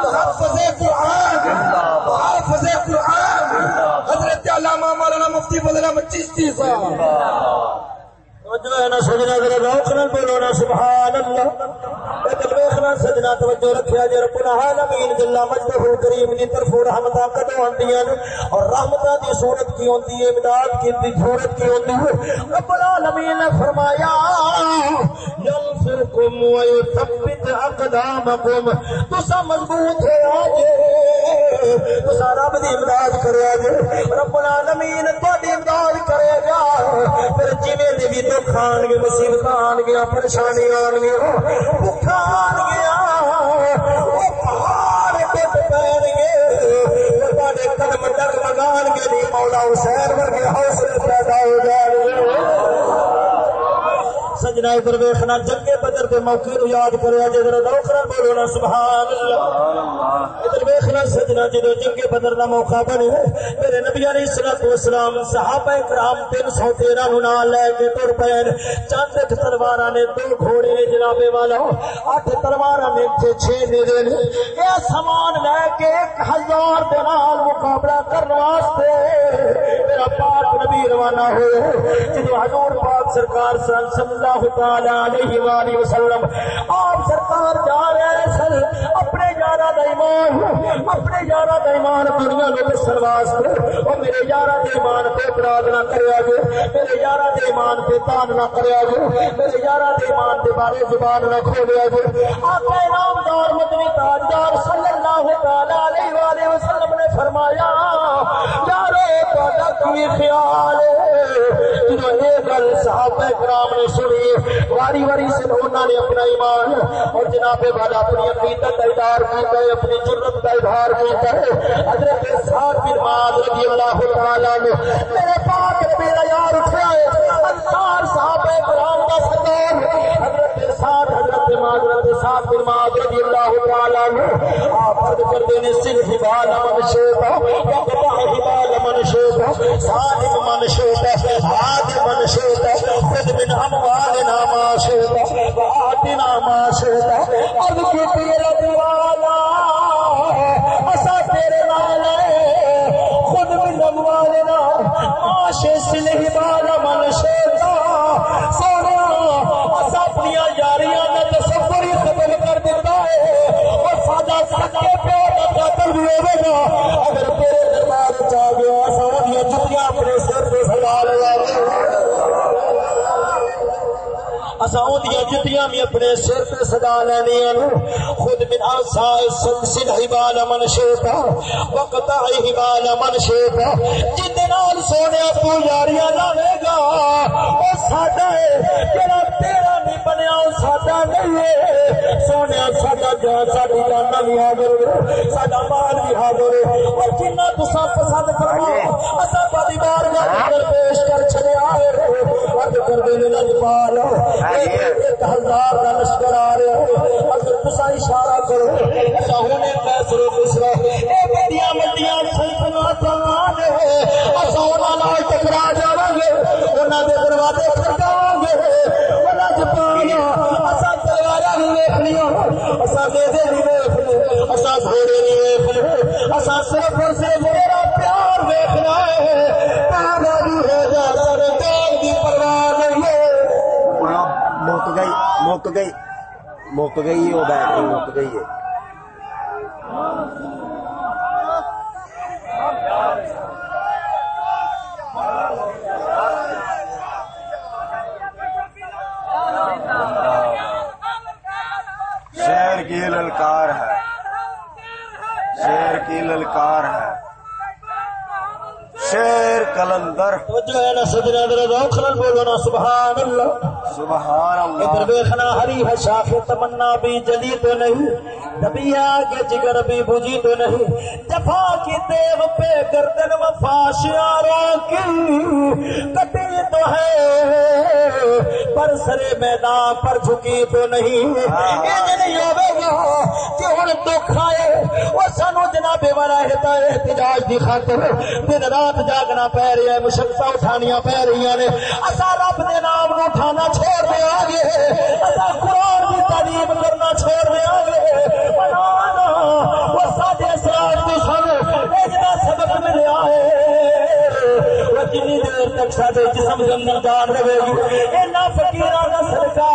حافظ قرآن حافظ قرآن۔ حضرت علامہ مولانا مفتی بدلا چشتی صاحب۔ توجہ ہے نا سجنا، ذرا روک نہ بولو نا سبحان اللہ سجنا، توجہ رکھیا جے رب العالمین جل مجدہ الکریم دی طرف رحمتاں کدوں آندیاں نے اور رحمتاں دی صورت کی ہوندی ہے، امداد کی دی صورت کی ہوندی ہے۔ رب العالمین نے فرمایا ينصركم ويثبت اقدامكم تسا مضبوط ہے تسا رب دی امداد کرے آجے۔ رب العالمین امداد کرے گا۔ پھر جویں بھی دکھ آن گے مصیبت آن گیا پریشانی آن گیا بھوک آن گیا وہ پہاڑ ٹوٹ پین گے تہاڈے قدم ڈگمگان گے مولا حسین ورگے حوصلے پیدا ہو جان گے سجنا ادھر ویخنا جنگے بدر کے موقع نو یاد کریا جے ذرا دوکھرا بولو نا سبحان اللہ ادھر ویخنا سجنا جدو جنگے بدر دا موقع بنے میرے نبی علیہ الصلوۃ والسلام صحابہ کرام 313 نو نال لے کے ٹر پے چند ایک تلواراں نے دو گھوڑے نے جناب والا اٹھ تلواراں نے تے چھ دے دے اے سامان لے کے 1000 دے نال مقابلہ کرن واسطے میرا پاک روانہ ہو جدو حضور پاک سرکار صلی اللہ تعالی علیہ وآلہ وسلم، آپ سرکار جا رہے سن اپنے یارا دا ایمان، اپنے یارا دا ایمان دنیا میں دسن واسطے او میرے یارا دے ایمان تے اعتراض نہ کریا جے میرے یارا دے ایمان تے تان نہ کریا جے میرے یارا دے ایمان دے بارے زبان نہ کھولیا جے آقا نامدار مدنی تاجدار صلی اللہ تعالی علیہ وسلم نے فرمایا، یارو، تہاڈا خیال جدو یہ گل صحابہ کرام نے سنی، واری واری سے انہوں نے اپنا ایمان، اور جناب والا اپنی عقیدت کا اظہار کیتا اپنی جرت کا اظہار کیتا ہے۔ حضرت سعد بن معاذ رضی اللہ تعالی عنہ، میرے پاک نبی کا یار اٹھا ہے انصار صحابہ کرام کا سردار۔ حضرت سعد حضرت معاذ، حضرت سعد بن معاذ رضی اللہ تعالی عنہ۔ آپ عرض کرتے ہیں سن حبال من شیطا وقطع حبال من شیطا صالح من شیطا عاد من شیطا خذ من اموالنا ما شیطا وآتنا ما شیطا عرض کیتی ہے رب والا اسا تیرے نال خود من کرم والے نا آشے سلہ بالا من شیتا سونے اصا اپنی یاریاں کا تصور ہی ختم کر دیتا ہے۔ اور ساڈا سکے پیو کا قاتل بھی ہوے گا۔ اگر تیرے دربار چ گیا اصا وہ جتیاں اپنے سر پہ سجا لگا اصا جتیاں بھی اپنے سر پہ سجا لینیا خود من آسا سلسل حبال من شیتا وقت حبال من شیتا جن نال سونے تو یاریاں لاوے گا، او ساڈا ہے جڑا تیرا نہیں بنیا، او ساڈا نہیں ہے سونے ساڈا جان ساڈی جان بھی حاضر ہے ساڈا مال بھی حاضر ہے اور جنہ تساں پسند فرماؤ اسا بڑی بار اندر کر کر دے لجپال ایک ہزار کا لشکر آ رہا ہے اگر تسا اشارہ کرو۔ ہونے فیصلے دوسرا۔ اے بڑیاں بڑیاں سلطنت نے انہاں نال ٹکرا جاواں گے۔ انہاں دے دروازے کھڑکاواں گے۔ انہاں جپان اسا تلواراں نہیں ویکھنیاں اسا دیدے نہیں ویکھنے اسا گھوڑے نہیں ویکھنے اسا صرف اور صرف تیرا پیار ویکھنا ہے۔ پیارا مک گئی۔ مک گئی وہ بیٹری مک گئی ہے شیر کی للکار ہے۔ شیر کی للکار ہے۔ شیر کلندر. توجہ ہے نا سجنا در ذوق نال بولو نا سبحان اللہ سبحان ادھر اللہ دیکھنا ہری ہے شاخ تمنا بھی جلی تو نہیں. دبیا کے جگر بھی بجھی تو نہیں. جفا کی دیو پہ گردن وفا شیاروں کی کٹی تو ہے. پر سرے میدان پر جھکی تو نہیں. یہ نہیں ہوے گا کہ ہن دکھ آئے وہ سانو جناب والا احتجاج دی خاطر دن رات جاگنا پہ رہا ہے مشقت اٹھانیاں پہ رہی نے۔ اسا رب دے نام نو اٹھانا چھوڑ دیا گے۔ اسا قرآن کی تعلیم کرنا چھوڑ دیا گے۔ سبق ملیا ہے۔ وہ دیر تک ساڈے جسم دے اندر جان رہے گی۔ اینا دا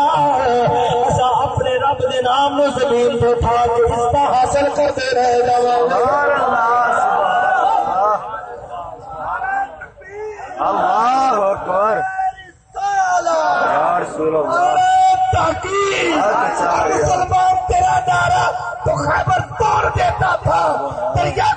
اسا اپنے رب دے نام نو زمین تو اٹھا کے حصہ حاصل کرتے رہ جاواں اللہ اکبر یا رسول اللہ مسلمان تیرا نعرہ تو خیبر توڑ دیتا تھا دریا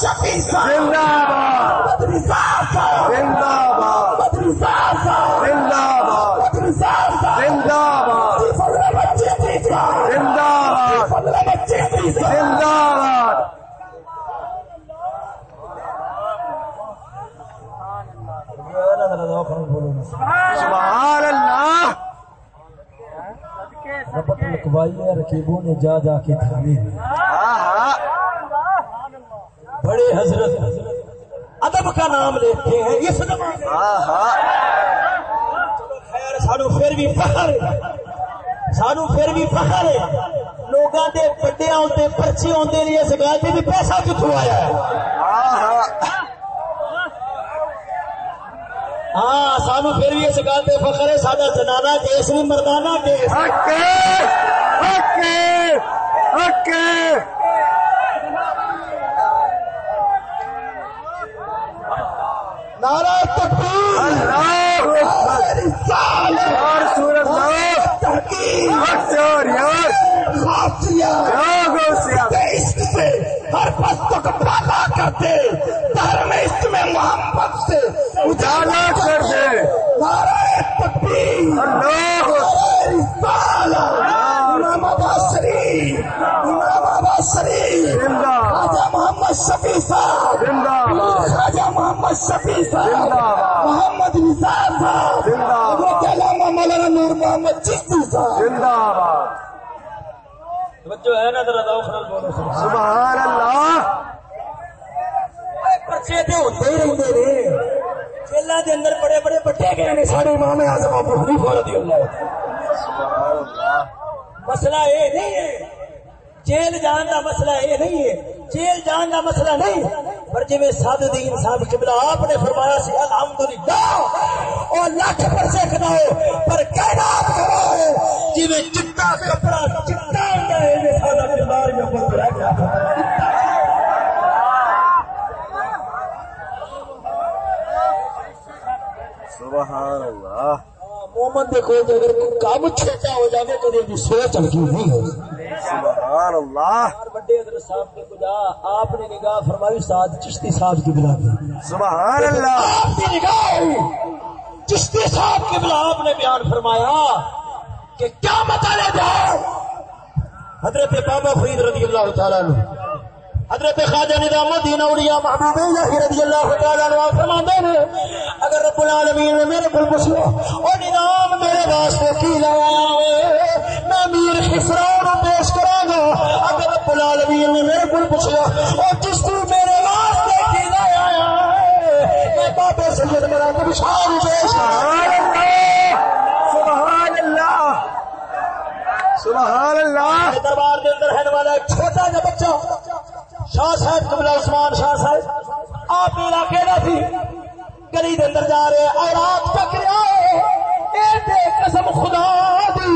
شفیع صاحب زندہ باد بدری صاحب صاحب زندہ باد۔ بدری صاحب صاحب زندہ باد۔ بدری صاحب صاحب زندہ باد پندرہ بچے تیسرا زندہ باد پندرہ بچے تیسرا زندہ باد سبحان اللہ۔ ربط لکوائی ہے رکیبوں نے جا جا کے تھامی ہے ہاں ہاں بڑے حضرت ادب کا نام لیتے ہیں اس زمانے ہاں ہاں۔ خیر سانو پھر بھی فخر سانو پھر بھی فخر ہے۔ لوگاں دے پڈیاں تے پرچے ہوندے نے اس گل تے بھی پیسہ کتھوں آیا ہے؟ ہاں ہاں۔ سانو پھر بھی اس گل تے فخر ہے۔ ساڈا زنانہ کیس نہیں مردانہ کیس نعرہ تکبیر۔ ہر پستوں کا پالا کرتے۔ دھرم اس میں محبت سے اجالا کر دے نعرہ تکبیر۔ امام امام اباسری خواجہ محمد شفیع صاحب۔ خواجہ محمد شفیع صاحب۔ محمد نثار صاحب۔ حضرت علامہ مولانا نور محمد چشتی صاحب۔ توجہ ہے نا ذرا ذوق نال بولو۔ سبحان اللہ۔ پرچے تے ہوتے ہی رہندے نے جیلاں دے اندر بڑے بڑے بٹے گئے نے سارے امام اعظم ابو حنیفہ رضی اللہ تعالی مسئلہ یہ نہیں ہے۔ جیل جان کا مسئلہ یہ نہیں ہے، جیل جان کا مسئلہ نہیں۔ پر جی سد دین سد قبلہ آپ نے فرمایا سی، الحمدللہ۔ اور لاکھ پرچے کھاؤ پر کہنا کرو ہے جی چٹا کپڑا، چٹا ہوتا ہے یہ سارا کردار میں خود رہ گیا۔ سبحان اللہ۔ مومن دیکھو اگر کوئی کام چھوٹا ہو جائے تو یہ سوچ ہلکی نہیں ہو۔ سبحان اللہ۔ بڑے حضرت صاحب آپ نے نگاہ فرمائی استاد چشتی صاحب کی بلا دی۔ سبحان اللہ۔ آپ کی نگاہ چشتی صاحب کی بلا آپ نے بیان فرمایا کہ کیا مطالعہ حضرت بابا فرید رضی اللہ تعالیٰ عنہ حضرت خواجہ نظام الدین اولیاء محبوب اللہ رضی اللہ تعالیٰ عنہ فرماتے ہیں اگر رب العالمین نے میرے کو پوچھو او نظام میرے واسطے کی لایا ہے میں میر خسرو نو پیش کراں گا اگر رب العالمین نے میرے کو پوچھو او جس تو میرے واسطے کی لایا ہے؟ میں بابے سید میرا کو بشار پیش کراں سبحان اللہ۔ سبحان اللہ۔ دربار کے اندر رہنے والا ایک چھوٹا سا بچہ شاہ صاحب قبلہ عثمان شاہ صاحب، آپ علاقے کا تھی گلی کے اندر جا رہے اور آپ تک قسم خدا دی،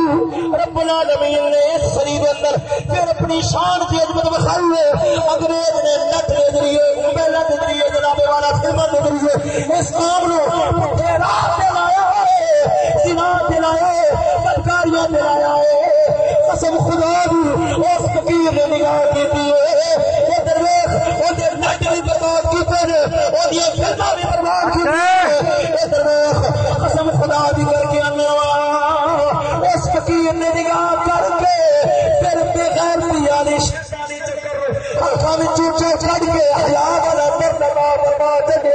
رب العالمین نے اس سری کے اندر پھر اپنی شان کی عظمت بخائی ہے۔ انگریز نے نٹ کے ذریعے بیلا کے ذریعے جناب والا خدمت کے ذریعے اس کام نو پٹھے راہ دلایا ہے۔ سنا بدکاریاں دلایا ہے۔ قسم خدا دی اس فقیر نے نگاہ ہے۔ وہ درویش دے نٹ بھی برباد کیتے نے۔ دی فلماں بھی برباد اے درویش، قسم خدا دی کر کے اس فقیر نے نگاہ کر کے پھر بے غیرتی والی شیطانی چکر ہاتھاں وچ چوچے کے حیا والا پر برباد دے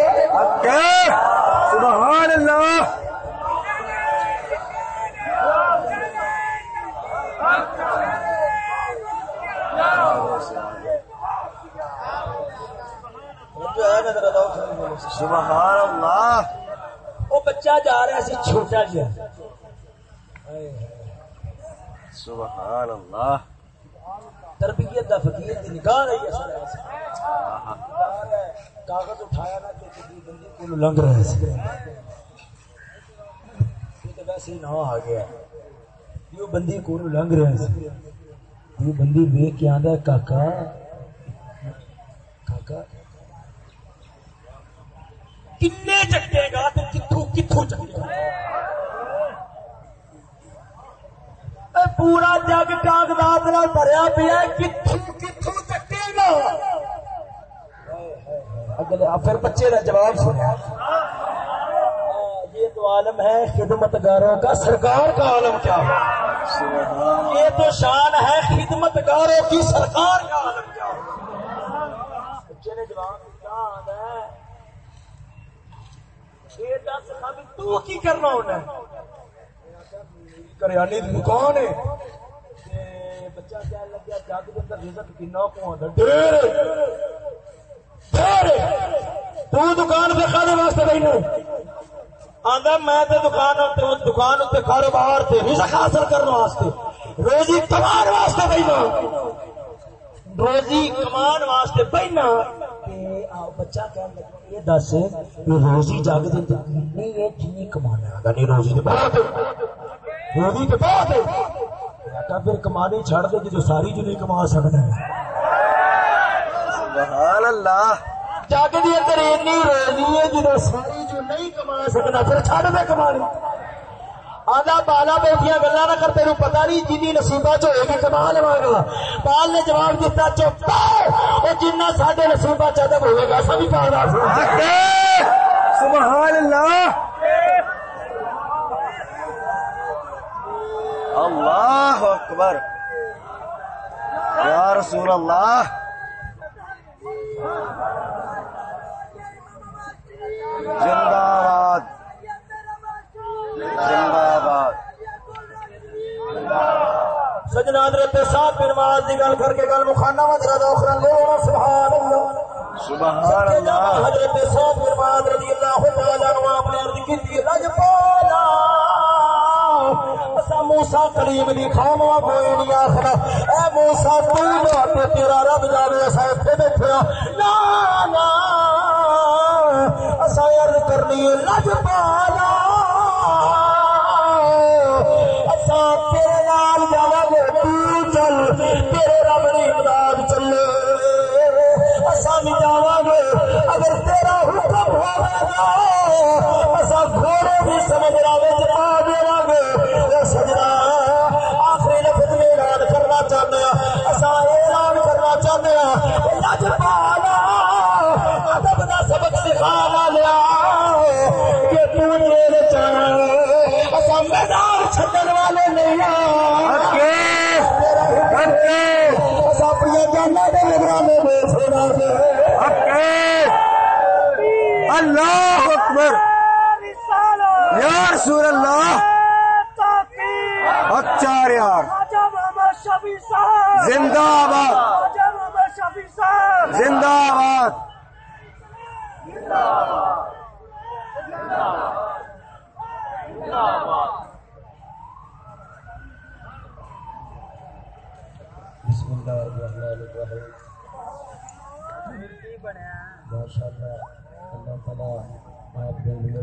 سبحان اللہ۔ سبحان اللہ۔ وہ بچہ جا رہا سی چھوٹا جہا سبحان اللہ۔ تربیت دا فقیر دی نگاہ رہی ہے۔ کاغذ اٹھایا نا کسی بندی کو لنگ رہے سی۔ تو ویسے ہی نہ آ گیا۔ یہ بندی کو لنگ رہے سی۔ یہ بندی دیکھ کے آندا کاکا کاکا کنے چکے گا تے کتھوں کتھوں چکے گا؟ پورا جگ کاغذات نال بھریا پیا کتھوں کتھوں چکے گا؟ اگلے پھر بچے کا جواب سنیا۔ یہ تو عالم ہے خدمت گاروں کا سرکار کا عالم کیا ہے یہ تو شان ہے خدمت گاروں کی سرکار کا عالم کیا ہے بچے نے جواب دیا آندا ہے یہ دس خالی تو کی کرنا ہونا ہے؟ کریانے دکان ہے۔ بچہ جگ اندر رزق کنا ڈیر ڈیر تو دکان پہ کھانے واسطے بیٹھا آندا، میں تے دکان تے دکان تے کاروبار تے رزق حاصل کرنے واسطے۔ روزی کمان واسطے بیٹھا روزی کمان واسطے بیٹھا تے بچہ کہنے لگا یہ دس روزی جگ جتنی کی کمانا روزی روزی پھر کمانی چڑ دے جی ساری جو کما سکتا ہے۔ جگ دی اندر اتنی روزی ہے جدو ساری جو نہیں کما سکتا پھر چھڑ دے کمانی آدھا پالا بیٹھیا گلا نہ کر، تینوں پتا نہیں جی نصیبہ چ کما لوا گا پال نے جواب دیتا چپ اور جنہ سارے نصیبہ چدب ہوئے گا سبھی پال سبحان اللہ۔ اللہ اکبر۔ یا رسول اللہ۔ زندہ باد سجنا حضرت صاحب بن معاذ دی گل کر کے گل مخانہ وا ذرا اخرا آنا سبحان اللہ۔ سبحان اللہ۔ حضرت صاحب بن معاذ رضی اللہ تعالی عنہ آپ نے عرض کی رج پالا۔ اسا موسی کریم دی قوم وا کوئی نہیں آخر اے موسی تو جا تے تیرا رب جاوے اسا ایتھے بیٹھے ہاں۔ نا نا۔ اسا عرض کرنی ہے لج پالا۔ تیرے نال جاواں گے، تو چل، تیرے رب دی امداد چلے۔ اسا بھی جاواں گے، اگر تیرا حکم ہوے گا گھوڑے بھی سمجھ راوے پا دیواں گے۔ اے سجنا، آخری لفظ میں اعلان کرنا چاہتے ہیں اسا اعلان کرنا چاہتے ادب دا سبق سکھانا لیا۔ کہ تو جیل چاہے میدان چھڈن والے نہیں اپنی جانا دے نگرانے بیچنا دے اللہ اکبر۔ رسالة یا رسول اللہ۔ اچار یار خواجہ محمد شفیع صاحب زندہ آباد۔ شفیع صاحب زندہ آباد۔ بسم اللہ الرحمن الرحیم۔ ماشاء اللہ اللہ تعالیٰ آپ کے لیے